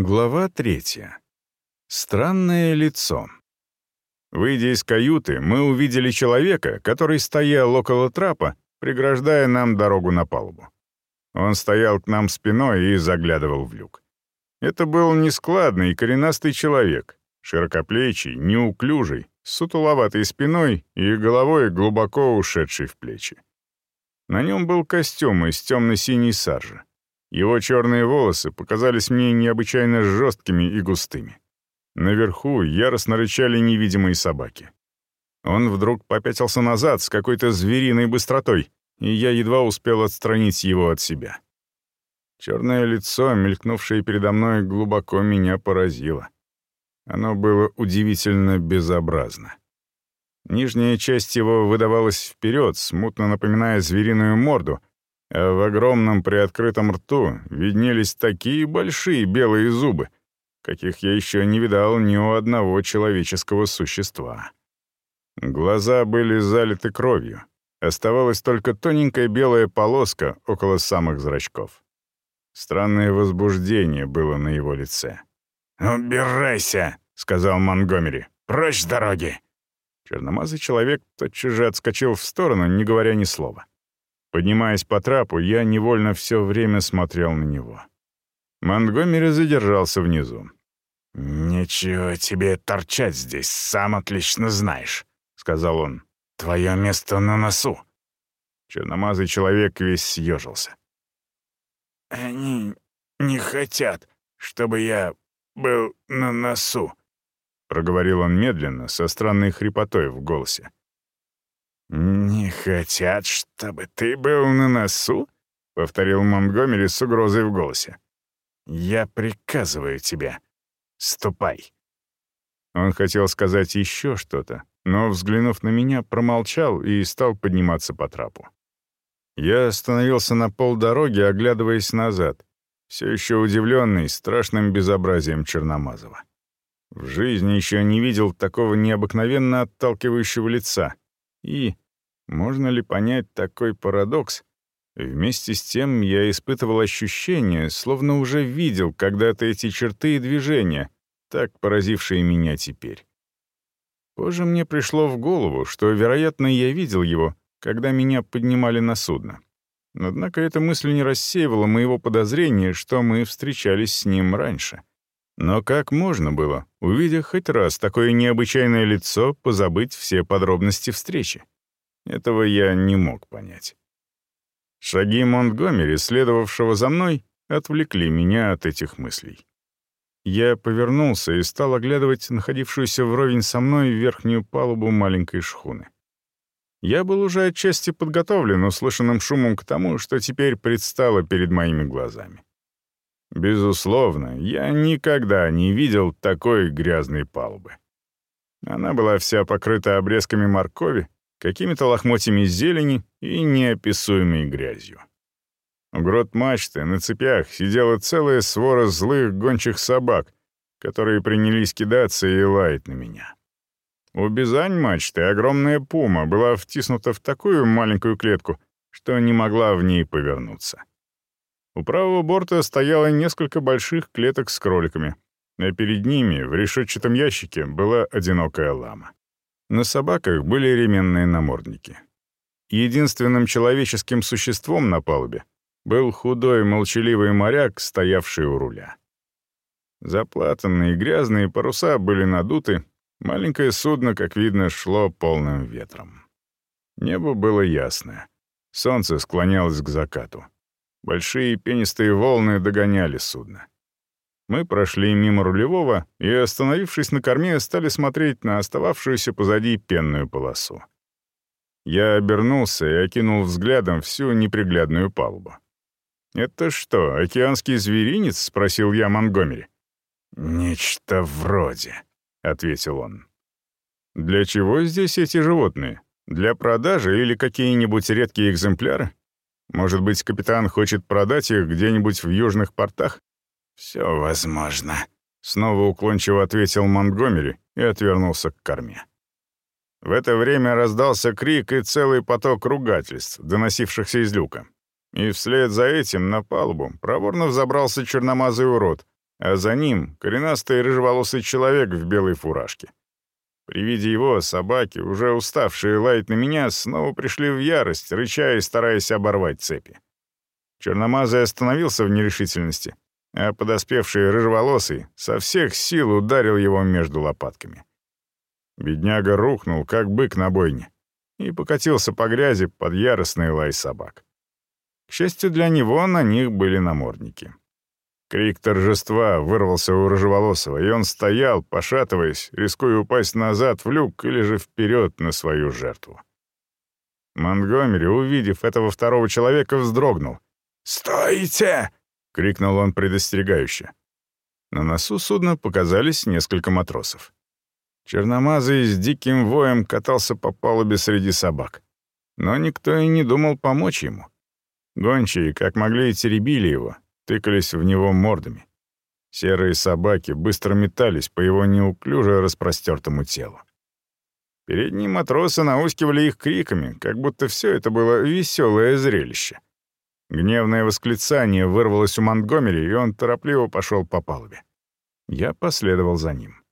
Глава третья. Странное лицо. Выйдя из каюты, мы увидели человека, который стоял около трапа, преграждая нам дорогу на палубу. Он стоял к нам спиной и заглядывал в люк. Это был нескладный, коренастый человек, широкоплечий, неуклюжий, с сутуловатой спиной и головой, глубоко ушедшей в плечи. На нем был костюм из темно-синей саржи. Его черные волосы показались мне необычайно жесткими и густыми. Наверху яростно рычали невидимые собаки. Он вдруг попятился назад с какой-то звериной быстротой, и я едва успел отстранить его от себя. Черное лицо, мелькнувшее передо мной, глубоко меня поразило. Оно было удивительно безобразно. Нижняя часть его выдавалась вперед, смутно напоминая звериную морду, а в огромном приоткрытом рту виднелись такие большие белые зубы, каких я еще не видал ни у одного человеческого существа. Глаза были залиты кровью. Оставалась только тоненькая белая полоска около самых зрачков. Странное возбуждение было на его лице. «Убирайся!» — сказал Монгомери. «Прочь с дороги!» Черномазый человек тотчас же отскочил в сторону, не говоря ни слова. Поднимаясь по трапу, я невольно все время смотрел на него. Монтгомери задержался внизу. «Нечего тебе торчать здесь, сам отлично знаешь», — сказал он. «Твое место на носу». Черномазый человек весь съежился. «Они не хотят, чтобы я был на носу», — проговорил он медленно, со странной хрипотой в голосе. «Не хотят, чтобы ты был на носу?» — повторил Монтгомери с угрозой в голосе. «Я приказываю тебе, ступай». Он хотел сказать еще что-то, но, взглянув на меня, промолчал и стал подниматься по трапу. Я остановился на полдороги, оглядываясь назад, все еще удивленный страшным безобразием Черномазова. В жизни еще не видел такого необыкновенно отталкивающего лица — и, можно ли понять такой парадокс, вместе с тем я испытывал ощущение, словно уже видел когда-то эти черты и движения, так поразившие меня теперь. Позже мне пришло в голову, что, вероятно, я видел его, когда меня поднимали на судно. Однако эта мысль не рассеивала моего подозрения, что мы встречались с ним раньше. Но как можно было, увидя хоть раз такое необычайное лицо, позабыть все подробности встречи? Этого я не мог понять. Шаги Монтгомери, следовавшего за мной, отвлекли меня от этих мыслей. Я повернулся и стал оглядывать находившуюся вровень со мной верхнюю палубу маленькой шхуны. Я был уже отчасти подготовлен услышанным шумом к тому, что теперь предстало перед моими глазами. Безусловно, я никогда не видел такой грязной палубы. Она была вся покрыта обрезками моркови, какими-то лохмотьями зелени и неописуемой грязью. У грот мачты на цепях сидела целая свора злых гончих собак, которые принялись кидаться и лаять на меня. У бизань мачты огромная пума была втиснута в такую маленькую клетку, что не могла в ней повернуться. У правого борта стояло несколько больших клеток с кроликами, а перед ними в решетчатом ящике была одинокая лама. На собаках были ременные намордники. Единственным человеческим существом на палубе был худой молчаливый моряк, стоявший у руля. Заплатанные грязные паруса были надуты, маленькое судно, как видно, шло полным ветром. Небо было ясное. Солнце склонялось к закату. Большие пенистые волны догоняли судно. Мы прошли мимо рулевого и, остановившись на корме, стали смотреть на остававшуюся позади пенную полосу. Я обернулся и окинул взглядом всю неприглядную палубу. «Это что, океанский зверинец?» — спросил я Монгомери. «Нечто вроде», — ответил он. «Для чего здесь эти животные? Для продажи или какие-нибудь редкие экземпляры? Может быть, капитан хочет продать их где-нибудь в южных портах? Все возможно. Снова уклончиво ответил Монтгомери и отвернулся к корме. В это время раздался крик и целый поток ругательств, доносившихся из люка. И вслед за этим на палубу проворно взобрался черномазый урод, а за ним коренастый рыжеволосый человек в белой фуражке. При виде его собаки, уже уставшие лаять на меня, снова пришли в ярость, рыча и стараясь оборвать цепи. Черномазый остановился в нерешительности, а подоспевший рыжеволосый со всех сил ударил его между лопатками. Бедняга рухнул, как бык на бойне, и покатился по грязи под яростный лай собак. К счастью для него, на них были намордники. Крик торжества вырвался у Рыжеволосого, и он стоял, пошатываясь, рискуя упасть назад в люк или же вперед на свою жертву. Монгомери, увидев этого второго человека, вздрогнул. «Стойте!» — крикнул он предостерегающе. На носу судна показались несколько матросов. Черномазый с диким воем катался по палубе среди собак. Но никто и не думал помочь ему. Гончие, как могли, теребили его, тыкались в него мордами. Серые собаки быстро метались по его неуклюже распростертому телу. Передние матросы наускивали их криками, как будто все это было веселое зрелище. Гневное восклицание вырвалось у Монтгомери, и он торопливо пошел по палубе. Я последовал за ним.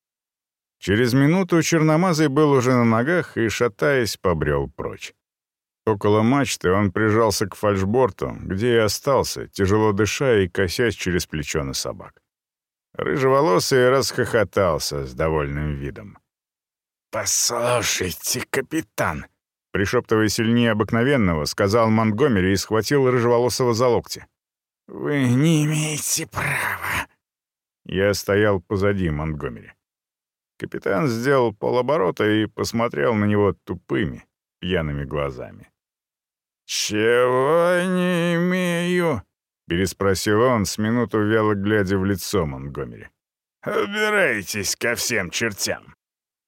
Через минуту Черномазый был уже на ногах и, шатаясь, побрел прочь. Около мачты он прижался к фальшборту, где и остался, тяжело дыша и косясь через плечо на собак. Рыжеволосый расхохотался с довольным видом. «Послушайте, капитан!» Пришептывая сильнее обыкновенного, сказал Монтгомери и схватил Рыжеволосого за локти. «Вы не имеете права!» Я стоял позади Монтгомери. Капитан сделал полоборота и посмотрел на него тупыми, пьяными глазами. «Чего не имею?» — переспросил он, с минуту вяло глядя в лицо Монгомери. «Убирайтесь ко всем чертям!»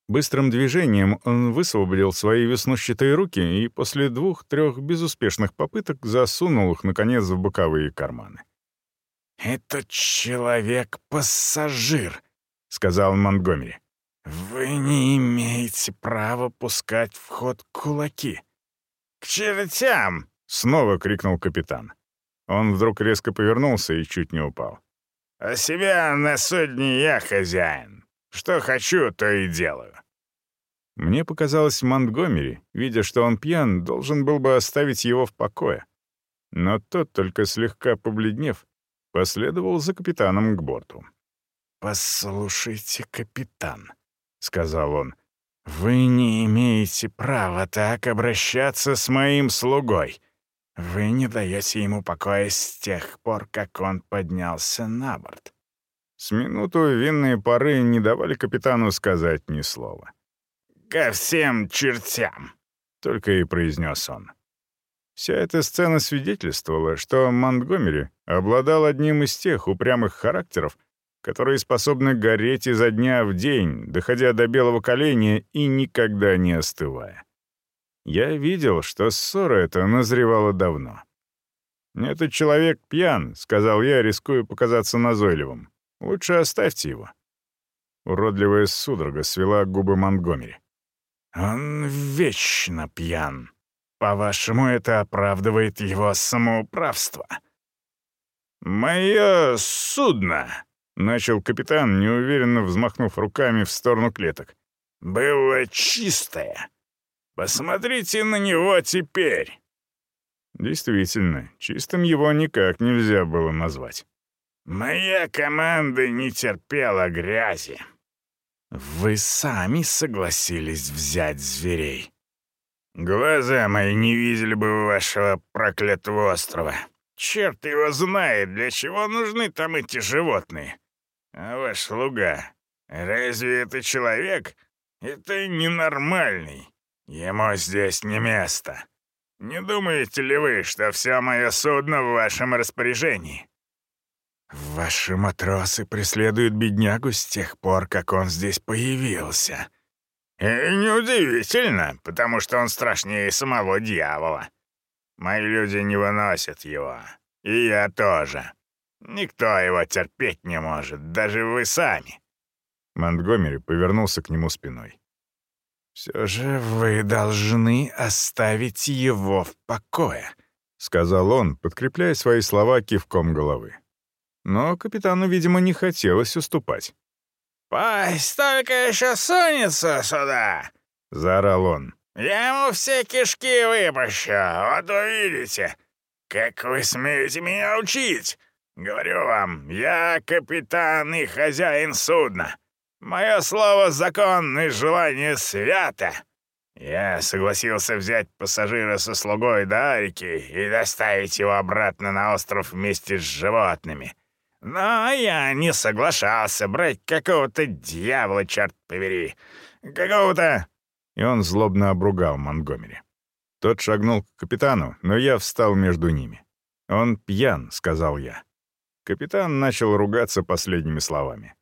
Быстрым движением он высвободил свои веснущатые руки и после двух-трех безуспешных попыток засунул их, наконец, в боковые карманы. «Этот человек-пассажир», — сказал Монгомери. «Вы не имеете права пускать в ход кулаки». «К чертям!» — снова крикнул капитан. Он вдруг резко повернулся и чуть не упал. «А себя на судне я хозяин. Что хочу, то и делаю». Мне показалось, Монтгомери, видя, что он пьян, должен был бы оставить его в покое. Но тот, только слегка побледнев, последовал за капитаном к борту. «Послушайте, капитан», — сказал он, — «Вы не имеете права так обращаться с моим слугой. Вы не даете ему покоя с тех пор, как он поднялся на борт». С минуту винные пары не давали капитану сказать ни слова. «Ко всем чертям!» — только и произнес он. Вся эта сцена свидетельствовала, что Монтгомери обладал одним из тех упрямых характеров, которые способны гореть изо дня в день, доходя до белого коленя и никогда не остывая. Я видел, что ссора эта назревала давно. «Этот человек пьян», — сказал я, рискуя показаться назойливым. «Лучше оставьте его». Уродливая судорога свела губы Монтгомери. «Он вечно пьян. По-вашему, это оправдывает его самоуправство?» «Мое судно», Начал капитан, неуверенно взмахнув руками в сторону клеток. «Было чистое. Посмотрите на него теперь!» Действительно, чистым его никак нельзя было назвать. «Моя команда не терпела грязи. Вы сами согласились взять зверей. Глаза мои не видели бы вашего проклятого острова. Черт его знает, для чего нужны там эти животные. А ваш слуга, разве это человек? Это ненормальный. Ему здесь не место. Не думаете ли вы, что все мое судно в вашем распоряжении? Ваши матросы преследуют беднягу с тех пор, как он здесь появился. И неудивительно, потому что он страшнее самого дьявола. Мои люди не выносят его. И я тоже. Никто его терпеть не может, даже вы сами». Монтгомери повернулся к нему спиной. «Все же вы должны оставить его в покое», — сказал он, подкрепляя свои слова кивком головы. Но капитану, видимо, не хотелось уступать. «Пусть только еще сунется сюда!» — заорал он. «Я ему все кишки выпущу, вот увидите. Как вы смеете меня учить? Говорю вам, я капитан и хозяин судна. Мое слово — закон и желание свято. Я согласился взять пассажира со слугой до Арики и доставить его обратно на остров вместе с животными. Но я не соглашался брать какого-то дьявола, черт побери. Какого-то...» И он злобно обругал Монгомери. Тот шагнул к капитану, но я встал между ними. «Он пьян», — сказал я. Капитан начал ругаться последними словами.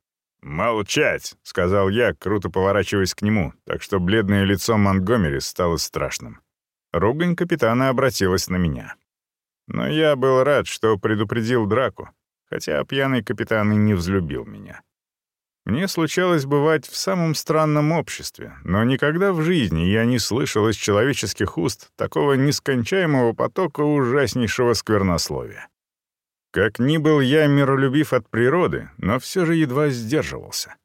«Молчать!» — сказал я, круто поворачиваясь к нему, так что бледное лицо Монтгомери стало страшным. Ругань капитана обратилась на меня. Но я был рад, что предупредил драку, хотя пьяный капитан и не взлюбил меня. Мне случалось бывать в самом странном обществе, но никогда в жизни я не слышал из человеческих уст такого нескончаемого потока ужаснейшего сквернословия. Как ни был я миролюбив от природы, но все же едва сдерживался.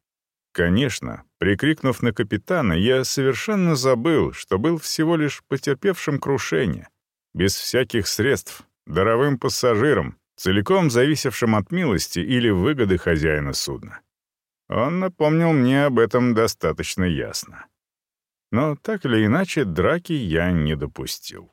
Конечно, прикрикнув на капитана, я совершенно забыл, что был всего лишь потерпевшим крушение, без всяких средств, даровым пассажиром, целиком зависевшим от милости или выгоды хозяина судна. Он напомнил мне об этом достаточно ясно. Но так или иначе драки я не допустил.